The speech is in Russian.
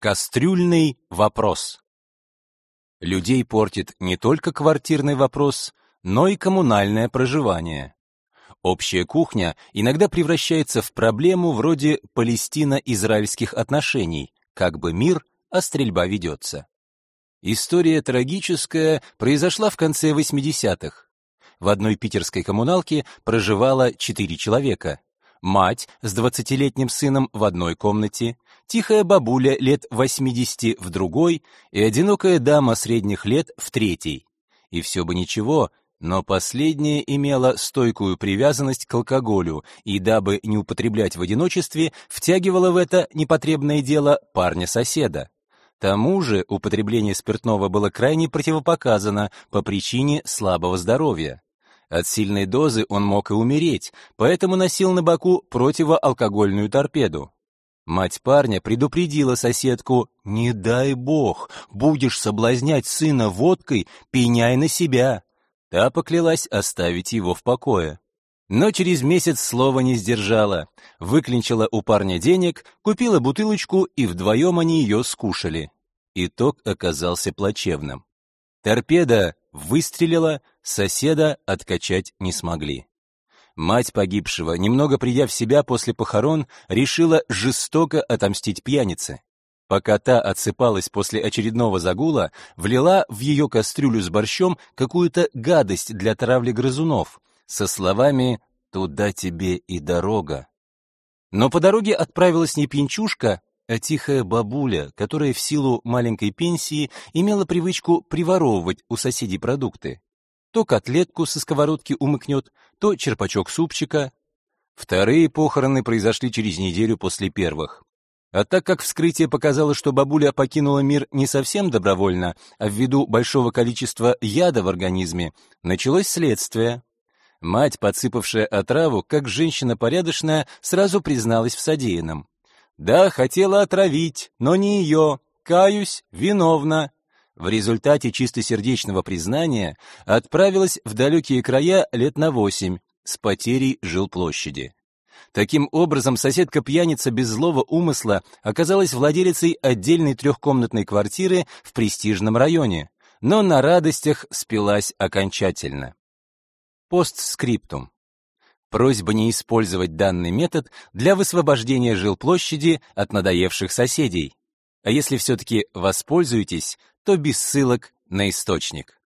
Кастрюльный вопрос. Людей портит не только квартирный вопрос, но и коммунальное проживание. Общая кухня иногда превращается в проблему вроде палестино-израильских отношений, как бы мир, а стрельба ведется. История трагическая произошла в конце 80-х. В одной питерской коммуналке проживало четыре человека. Мать с двадцатилетним сыном в одной комнате, тихая бабуля лет 80 в другой и одинокая дама средних лет в третьей. И все бы ничего, но последняя имела стойкую привязанность к алкоголю и, дабы не употреблять в одиночестве, втягивала в это непотребное дело парня-соседа. Тому же употребление спиртного было крайне противопоказано по причине слабого здоровья. От сильной дозы он мог и умереть, поэтому носил на боку противоалкогольную торпеду. Мать парня предупредила соседку: "Не дай бог, будешь соблазнять сына водкой, пеняй на себя". Та поклялась оставить его в покое. Но через месяц слова не сдержала. Выклинчила у парня денег, купила бутылочку, и вдвоем они ее скушали. Итог оказался плачевным. Торпеда выстрелила, соседа откачать не смогли. Мать погибшего, немного придя в себя после похорон, решила жестоко отомстить пьянице. Пока та отсыпалась после очередного загула, влила в ее кастрюлю с борщом какую-то гадость для травли грызунов, со словами «Туда тебе и дорога». Но по дороге отправилась не пьянчушка, а тихая бабуля, которая в силу маленькой пенсии имела привычку приворовывать у соседей продукты. То котлетку со сковородки умыкнет, то черпачок супчика. Вторые похороны произошли через неделю после первых. А так как вскрытие показало, что бабуля покинула мир не совсем добровольно, а ввиду большого количества яда в организме, началось следствие. Мать, подсыпавшая отраву, как женщина порядочная, сразу призналась в содеянном. Да, хотела отравить, но не ее. Каюсь, виновна. В результате чистосердечного признания отправилась в далекие края лет на восемь с потерей жилплощади. Таким образом, соседка-пьяница без злого умысла оказалась владелицей отдельной трехкомнатной квартиры в престижном районе, но на радостях спилась окончательно. Постскриптум. Просьба не использовать данный метод для высвобождения жилплощади от надоевших соседей. А если все-таки воспользуетесь, то без ссылок на источник.